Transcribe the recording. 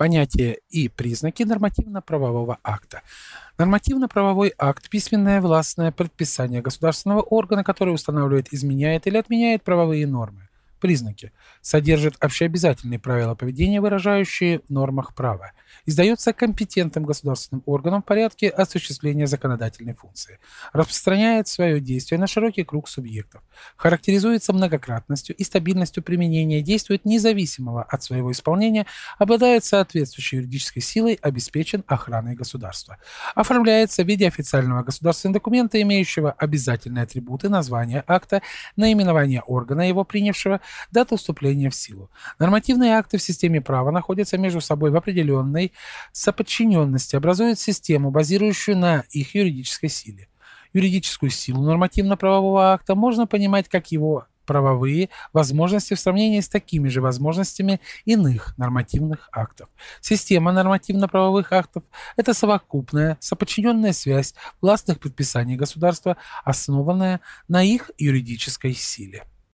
Понятие и признаки нормативно-правового акта. Нормативно-правовой акт – письменное властное предписание государственного органа, который устанавливает, изменяет или отменяет правовые нормы. Признаки. Содержит общеобязательные правила поведения, выражающие в нормах права. Издается компетентным государственным органом в порядке осуществления законодательной функции. Распространяет свое действие на широкий круг субъектов. Характеризуется многократностью и стабильностью применения, действует независимого от своего исполнения, обладает соответствующей юридической силой, обеспечен охраной государства. Оформляется в виде официального государственного документа, имеющего обязательные атрибуты названия акта, наименование органа его принявшего, дата вступления в силу. Нормативные акты в системе права находятся между собой в определенной соподчиненности, образуют систему, базирующую на их юридической силе. Юридическую силу нормативно-правового акта можно понимать как его правовые возможности в сравнении с такими же возможностями иных нормативных актов. Система нормативно-правовых актов – это совокупная, соподчиненная связь властных предписаний государства, основанная на их юридической силе.